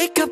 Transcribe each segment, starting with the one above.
wake up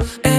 and